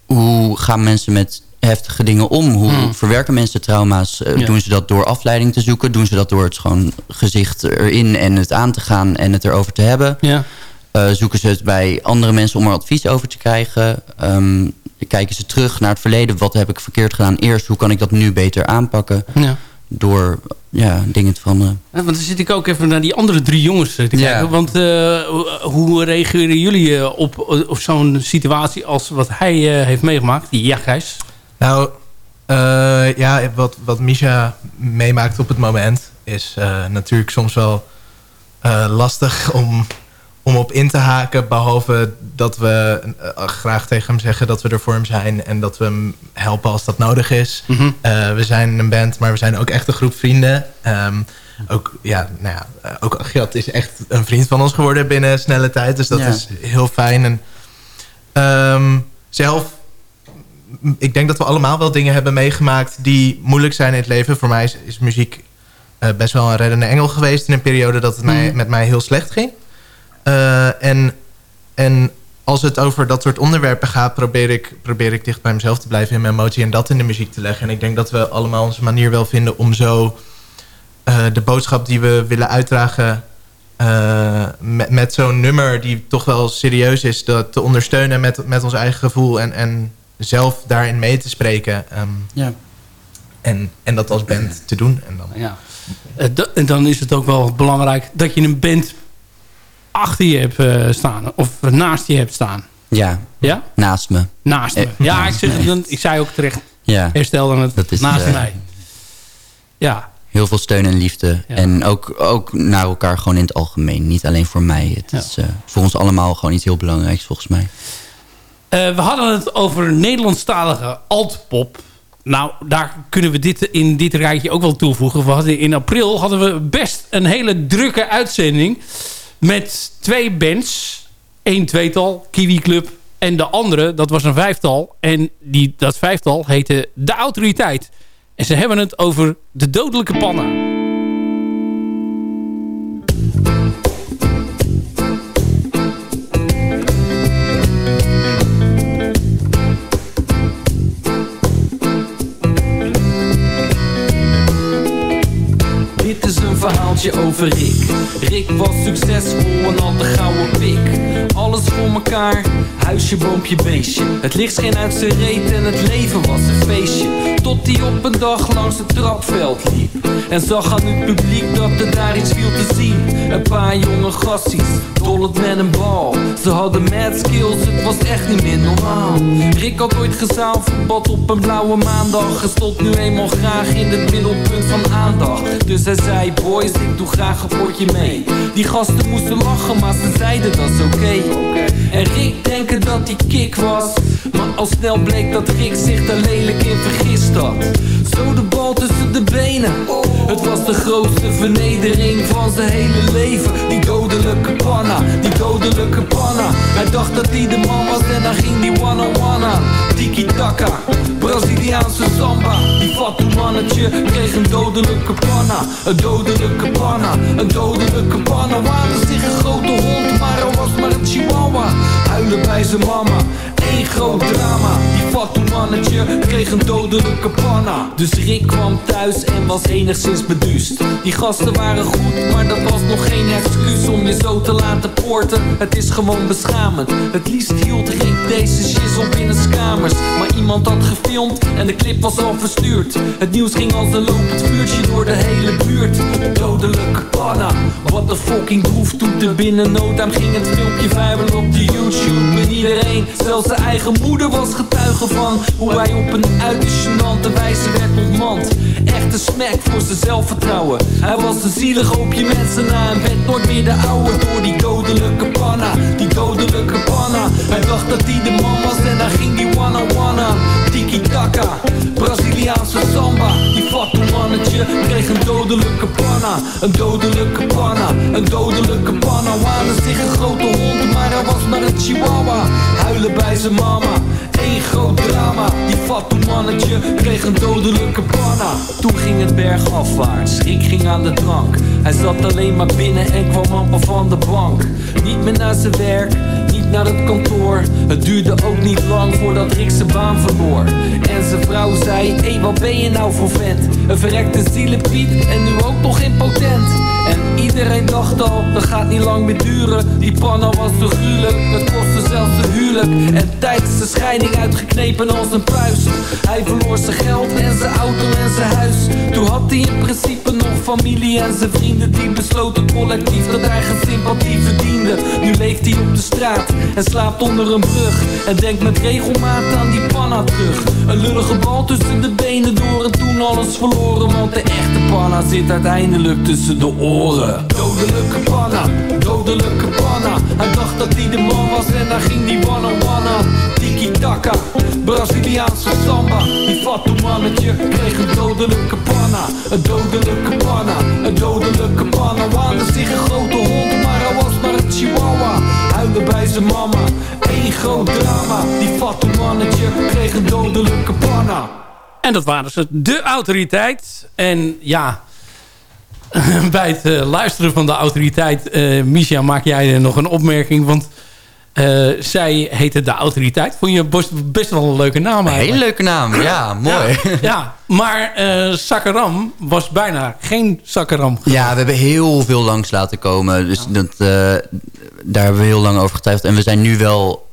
hoe gaan mensen met heftige dingen om? Hoe Hmm. verwerken mensen trauma's? Eh, Ja. Doen ze dat door afleiding te zoeken? Doen ze dat door het gewoon gezicht erin en het aan te gaan en het erover te hebben? Ja. Eh, zoeken ze het bij andere mensen om er advies over te krijgen? Ehm, kijken ze terug naar het verleden? Wat heb ik verkeerd gedaan eerst? Hoe kan ik dat nu beter aanpakken? Ja. Door ja, dingen te veranderen. Ja, Want dan zit ik ook even naar die andere drie jongens te Ja. kijken. Want eh, hoe- reageren jullie eh, op, op zo'n situatie als wat hij eh, heeft meegemaakt? Ja, Gijs. Nou, Eh, ja, wat, wat Misha meemaakt op het moment is eh, natuurlijk soms wel eh, lastig om, om op in te haken. Behalve dat we eh, graag tegen hem zeggen dat we er voor hem zijn en dat we hem helpen als dat nodig is. Mhm. Eh, we zijn een band, maar we zijn ook echt een groep vrienden. Ehm, ook, ja, nou ja, eh, ook Agiat is echt een vriend van ons geworden binnen snelle tijd. Dus dat Ja. is heel fijn. En, ehm, zelf ik denk dat we allemaal wel dingen hebben meegemaakt die moeilijk zijn in het leven. Voor mij is, is muziek eh, best wel een reddende engel geweest in een periode dat het mij, met mij heel slecht ging. Eh, en, en als het over dat soort onderwerpen gaat, probeer ik, probeer ik dicht bij mezelf te blijven in mijn emotie en dat in de muziek te leggen. En ik denk dat we allemaal onze manier wel vinden om zo eh, de boodschap die we willen uitdragen eh, met, met zo'n nummer die toch wel serieus is, dat te ondersteunen met, met ons eigen gevoel en, en zelf daarin mee te spreken. ehm, Ja. en, en dat als band te doen. En dan, Ja. En dan is het ook wel belangrijk dat je een band achter je hebt eh, staan. Of naast je hebt staan. Ja. Ja? Naast me. Naast me. Eh, Ja, ik, zeg, dan, ik zei ook terecht. Ja. Herstelde het Dat is, naast eh, mij. Ja. Heel veel steun en liefde. En ook, ook naar elkaar gewoon in het algemeen. Niet alleen voor mij. Het Ja. is voor ons allemaal gewoon iets heel belangrijks volgens mij. We hadden het over Nederlandstalige altpop. Nou, daar kunnen we dit in dit rijtje ook wel toevoegen. We hadden in april hadden we best een hele drukke uitzending. Met twee bands. Eén tweetal, Kiwi Club. En de andere, dat was een vijftal. En die, dat vijftal heette De Autoriteit. En ze hebben het over de dodelijke pannen. Over Rick. Rick was succesvol en had de gouden pik. Alles voor elkaar, huisje, boompje, beestje. Het licht scheen uit zijn reet en het leven was een feestje. Tot hij op een dag langs het trapveld liep. En zag aan het publiek dat er daar iets viel te zien. Een paar jonge gassies, dollend met een bal. Ze hadden mad skills, het was echt niet meer normaal. Rick had ooit gezaalvoetbald op een blauwe maandag. En stond nu eenmaal graag in het middelpunt van aandacht. Dus hij zei, boys, ik doe graag een potje mee. Die gasten moesten lachen, maar ze zeiden dat is oké. En Rick denken dat hij kick was. Maar al snel bleek dat Rick zich daar lelijk in vergist had. Zo de bal tussen de benen. Het was de grootste vernedering van zijn hele leven. Die dodelijke panna, die dodelijke panna. Hij dacht dat hij de man was en dan ging die one-on-one aan. Tiki taka, Braziliaanse samba. Die fatu mannetje kreeg een dodelijke panna. Een dodelijke panna, een dodelijke panna. Waande zich een grote hond, maar hij was maar een chihuahua. Huilen bij zijn mama. Eén groot drama, fatu mannetje kreeg een dodelijke panna. Dus Rick kwam thuis en was enigszins beduust. Die gasten waren goed, maar dat was nog geen excuus om je zo te laten poorten. Het is gewoon beschamend. Het liefst hield Rick deze shizzle binnen kamers. Maar iemand had gefilmd en de clip was al verstuurd. Het nieuws ging als een lopend vuurtje door de hele buurt. Dodelijke panna, wat een fucking droeftoeter. Binnen no time ging het filmpje viral op de YouTube. En iedereen, zelfs zijn eigen moeder was getuige Hoe hij op een uiterst wijze werd ontmand Echte smack voor zijn zelfvertrouwen. Hij was een zielig hoopje mensen na En werd nooit meer de oude door die dodelijke panna Die dodelijke panna. Hij dacht dat hij de man was en dan ging die one-on-one aan. Tiki taka, Braziliaanse samba. Die fatu mannetje kreeg een dodelijke panna Een dodelijke panna, een dodelijke panna. Waande zich een grote hond, maar hij was maar een chihuahua. Huilen bij zijn mama, één groot drama. Die fatu mannetje kreeg een dodelijke panna. Toen ging het bergafwaarts, Rick ging aan de drank. Hij zat alleen maar binnen en kwam amper van de bank. Niet meer naar zijn werk, niet naar het kantoor. Het duurde ook niet lang voordat Rick zijn baan verloor. En zijn vrouw zei, hé wat ben je nou voor vent? Een verrekte zielepiet en nu ook nog impotent En iedereen dacht al, dat gaat niet lang meer duren. Die panna was zo gruwelijk, het kostte zelfs de En tijdens de scheiding uitgeknepen als een puist Hij verloor zijn geld en zijn auto en zijn huis Toen had hij in principe nog familie en zijn vrienden die besloten collectief dat hij geen sympathie verdiende. Nu leeft hij op de straat en slaapt onder een brug. En denkt met regelmaat aan die panna terug. Een lullige bal tussen de benen door en toen alles verloren. Want de echte panna zit uiteindelijk tussen de oren. Dodelijke panna, dodelijke panna. Hij dacht dat hij de man was en daar ging die wanna wanna. Tiki taka, Braziliaanse samba. Die mannetje kreeg een dodelijke panna. Een dodelijke panna, een dodelijke panna. Waande zich een grote hond, maar hij was maar een chihuahua. Huilde bij zijn mama, één groot drama. Die mannetje kreeg een dodelijke panna. En dat waren ze, de autoriteit. En ja, bij het eh, luisteren van de autoriteit... eh Misha, maak jij nog een opmerking? Want eh, zij heette de autoriteit. Vond je best, best wel een leuke naam Een eigenlijk. hele leuke naam, ja, mooi. Ja, ja, maar eh Sakaram was bijna geen Sakaram. Ja, we hebben heel veel langs laten komen. Dus dat, eh, daar hebben we heel lang over getwijfeld. En we zijn nu wel,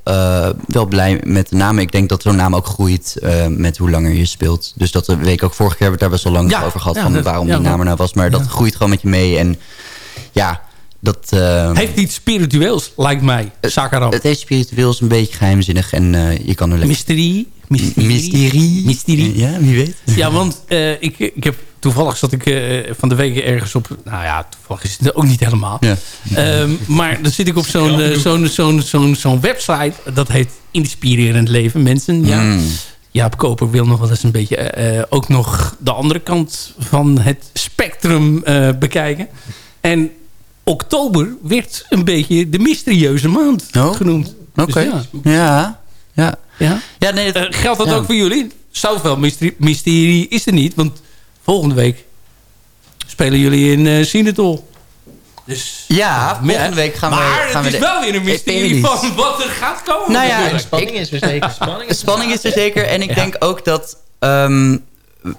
wel blij met de naam. Ik denk dat zo'n naam ook groeit met hoe langer je speelt. Dus dat de week ook vorige keer hebben we het daar best wel lang Ja, over gehad. van dat- waarom die naam er nou was. Maar dat groeit gewoon met je mee. En ja, dat... eh, Heeft iets spiritueels, lijkt mij, Sakaram. het heeft spiritueels een beetje geheimzinnig. En eh, je kan er. Mysterie. Mysterie. Mysterie. Ja, wie weet. Ja, want eh, ik, ik heb toevallig zat ik eh, van de week ergens op. Nou ja, toevallig is het ook niet helemaal. Ja. Ehm, maar dan zit ik op zo'n zo'n zo'n zo'n zo'n website. Dat heet Inspirerend Leven. Mensen, ja. Mm. Jaap Koper wil nog wel eens een beetje ook nog de andere kant van het spectrum eh, bekijken. En oktober werd een beetje de mysterieuze maand genoemd. Oh, Oké. Dus ja. Ja. Ja. Ja? Ja, nee, Eh, geldt dat ja. ook voor jullie? Zoveel mysterie, mysterie is er niet. Want volgende week spelen jullie in eh Sinatol. Dus, Ja, volgende week gaan we... maar gaan het we is de- wel weer een mysterie van wat er gaat komen. Nou ja. Spanning is er zeker. Spanning is, Spanning is er zeker. En ik Ja. denk ook dat, ehm,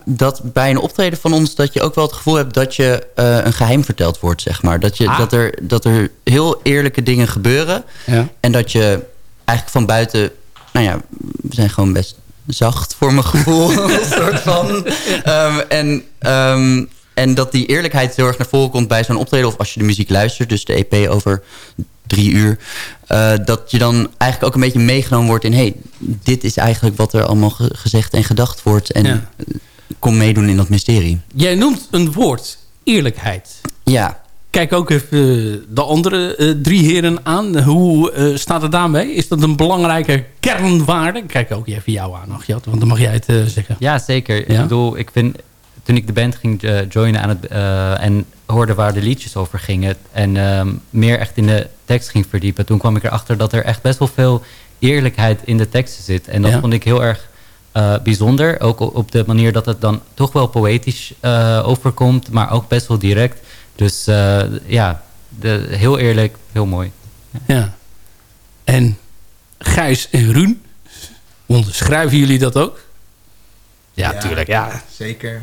dat bij een optreden van ons... dat je ook wel het gevoel hebt dat je eh, een geheim verteld wordt, zeg maar. Dat, je, Ah. dat, er, dat er heel eerlijke dingen gebeuren. Ja. En dat je eigenlijk van buiten... Nou ja, we zijn gewoon best zacht voor mijn gevoel. een soort van. Ehm, en, ehm, en dat die eerlijkheid heel erg naar voren komt bij zo'n optreden... of als je de muziek luistert, dus de EP over drie uur... eh, dat je dan eigenlijk ook een beetje meegenomen wordt in... hey, dit is eigenlijk wat er allemaal ge- gezegd en gedacht wordt... en Ja. Kom meedoen in dat mysterie. Jij noemt een woord, eerlijkheid. Ja, Kijk ook even eh, de andere eh, drie heren aan. Hoe eh, staat het daarmee? Is dat een belangrijke kernwaarde? Kijk ook even jou aan, Agjad, want dan mag jij het zeggen. Ja, zeker. Ja? Ik bedoel, ik vind, toen ik de band ging joinen aan het, eh, en hoorde waar de liedjes over gingen... en ehm, meer echt in de tekst ging verdiepen... toen kwam ik erachter dat er echt best wel veel eerlijkheid in de teksten zit. En dat Ja. vond ik heel erg eh, bijzonder. Ook op de manier dat het dan toch wel poëtisch eh, overkomt... maar ook best wel direct. Dus eh, ja, de, heel eerlijk, heel mooi. Ja. En Gijs en Ruun, onderschrijven jullie dat ook? Ja, tuurlijk. Ja. Zeker.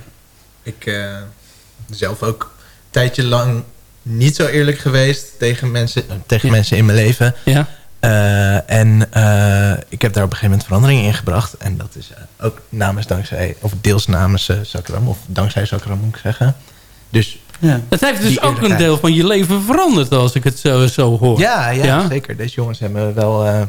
Ik eh, zelf ook een tijdje lang niet zo eerlijk geweest tegen mensen, tegen Ja. mensen in mijn leven. Ja. Eh, en eh, ik heb daar op een gegeven moment verandering in gebracht. En dat is eh, ook namens dankzij, of deels namens Sakram, of dankzij Sakram moet ik zeggen. Dus Het heeft dus ook een deel van je leven veranderd, als ik het zo, zo hoor. ja, ja, zeker. Deze jongens hebben wel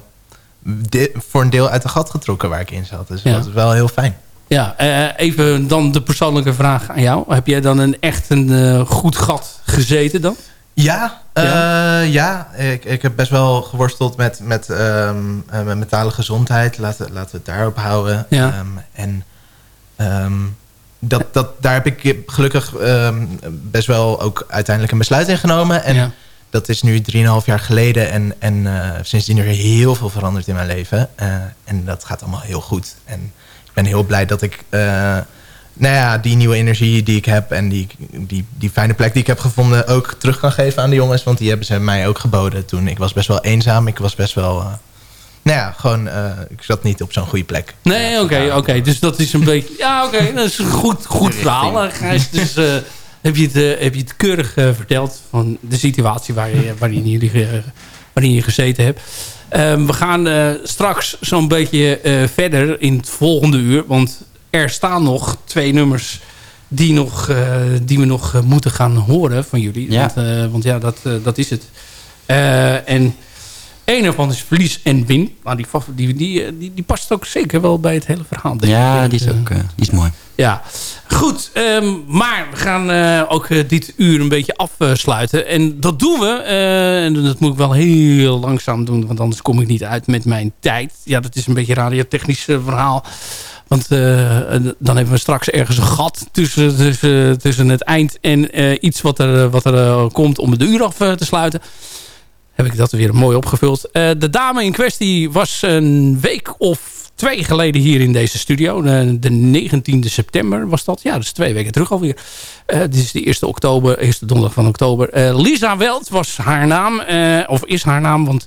de- voor een deel uit de gat getrokken waar ik in zat. Dus Ja. dat is wel heel fijn. Ja, even dan de persoonlijke vraag aan jou. Heb jij dan een echt een goed gat gezeten dan? Ja, Ja? ja? ja ik, ik heb best wel geworsteld met, met eh, mijn mentale gezondheid. Laten, laten we het daarop houden. Ja. Ehm, en ehm, dat, dat, daar heb ik gelukkig best wel ook uiteindelijk een besluit in genomen. En Ja. dat is nu 3,5 jaar geleden. En, en eh, sindsdien er heel veel veranderd in mijn leven. Eh, en dat gaat allemaal heel goed. En ik ben heel blij dat ik... nou ja, die nieuwe energie die ik heb en die, die, die fijne plek die ik heb gevonden ook terug kan geven aan de jongens. Want die hebben ze mij ook geboden toen. Ik was best wel eenzaam. Ik was best wel... eh, nou ja, gewoon... eh, ik zat niet op zo'n goede plek. Nee, oké, oké. Dus dat is een beetje... Ja, oké, dat is een goed, goed verhaal, eh, Gijs. Dus heb, je het, heb je het keurig verteld van de situatie waar je, waarin, jullie, waarin je gezeten hebt. Ehm, we gaan straks zo'n beetje verder in het volgende uur. Want er staan nog twee nummers die, nog, eh, die we nog eh, moeten gaan horen van jullie. Ja. Want, eh, want ja, dat, dat is het. En een ervan is verlies en win. Maar die, die, die, die, die past ook zeker wel bij het hele verhaal. denk Ja, ik. die is ook die is mooi. ja, goed. ehm, maar we gaan ook dit uur een beetje afsluiten. En dat doen we. en dat moet ik wel heel langzaam doen. Want anders kom ik niet uit met mijn tijd. Ja, dat is een beetje een radiotechnisch verhaal. Want eh, dan hebben we straks ergens een gat tussen, het eind en eh, iets wat er, wat er eh, komt om het uur af eh, te sluiten. Heb ik dat weer mooi opgevuld. Eh, de dame in kwestie was een week of twee geleden hier in deze studio. De, de 19e september was dat. Ja, is twee weken terug alweer. Eh dit is de eerste oktober, eerste donderdag van oktober. Eh, Lisa Welt was haar naam. eh, of is haar naam, want...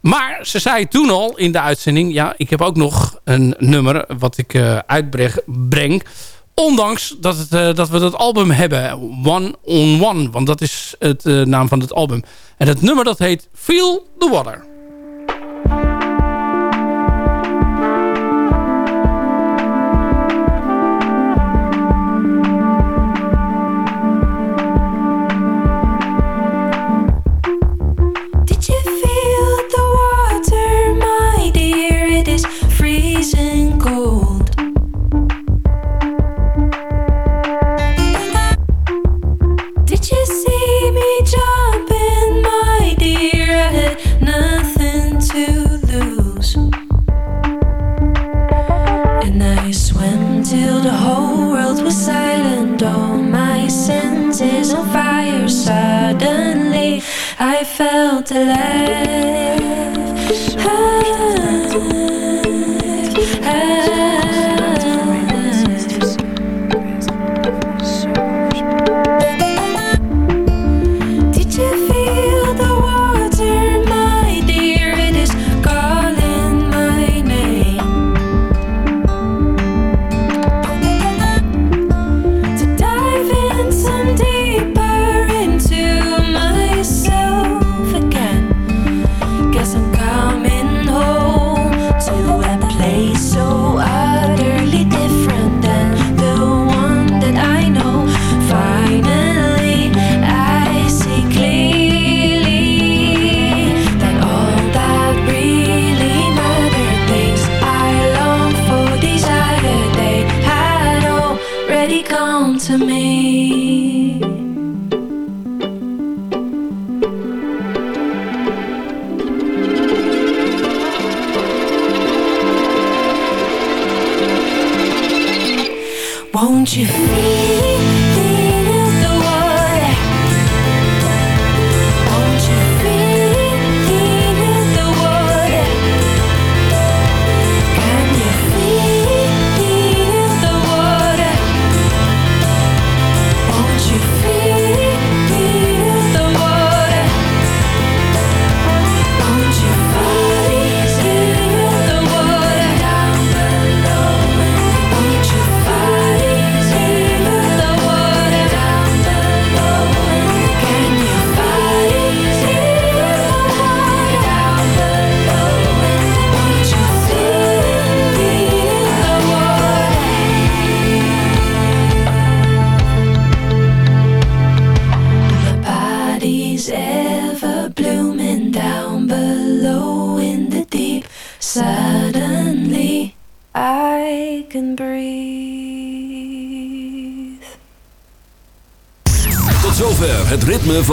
Maar ze zei toen al in de uitzending... ja, ik heb ook nog een nummer wat ik eh uitbreng. Breng, ondanks dat, het, eh, dat we dat album hebben. One on One. Want dat is het eh, naam van het album. En het nummer dat heet Feel the Water. I felt alive. face